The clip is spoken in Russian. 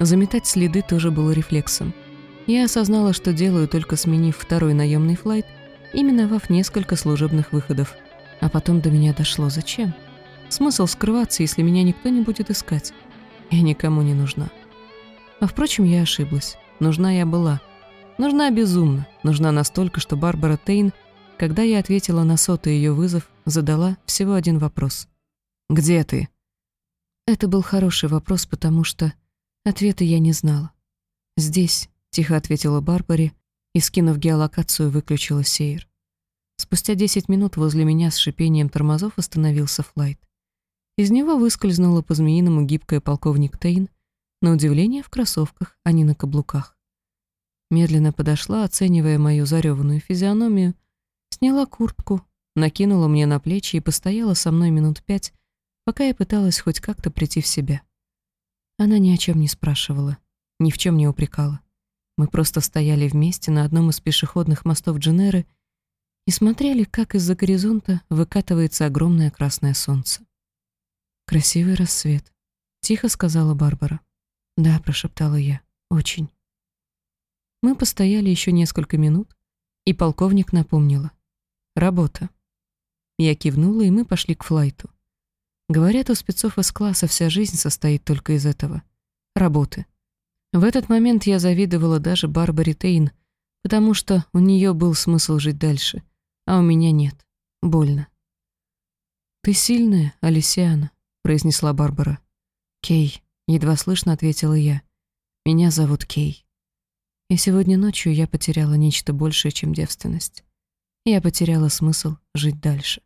Заметать следы тоже было рефлексом. Я осознала, что делаю, только сменив второй наемный флайт и миновав несколько служебных выходов. А потом до меня дошло, зачем? Смысл скрываться, если меня никто не будет искать? Я никому не нужна. А впрочем, я ошиблась. Нужна я была. Нужна безумно. Нужна настолько, что Барбара Тейн, когда я ответила на сотый ее вызов, задала всего один вопрос. «Где ты?» Это был хороший вопрос, потому что ответа я не знала. «Здесь», — тихо ответила Барбаре, и, скинув геолокацию, выключила сейр. Спустя 10 минут возле меня с шипением тормозов остановился флайт. Из него выскользнула по-змеиному гибкая полковник Тейн, на удивление в кроссовках, а не на каблуках. Медленно подошла, оценивая мою зареванную физиономию, сняла куртку, накинула мне на плечи и постояла со мной минут пять, пока я пыталась хоть как-то прийти в себя. Она ни о чем не спрашивала, ни в чем не упрекала. Мы просто стояли вместе на одном из пешеходных мостов Дженеры и смотрели, как из-за горизонта выкатывается огромное красное солнце. «Красивый рассвет», — тихо сказала Барбара. «Да», — прошептала я, — «очень». Мы постояли еще несколько минут, и полковник напомнила. «Работа». Я кивнула, и мы пошли к флайту. Говорят, у спецов из класса вся жизнь состоит только из этого. Работы. В этот момент я завидовала даже Барбаре Тейн, потому что у нее был смысл жить дальше, а у меня нет. Больно. «Ты сильная, Алисиана», произнесла Барбара. «Кей», — едва слышно ответила я. «Меня зовут Кей. И сегодня ночью я потеряла нечто большее, чем девственность. Я потеряла смысл жить дальше».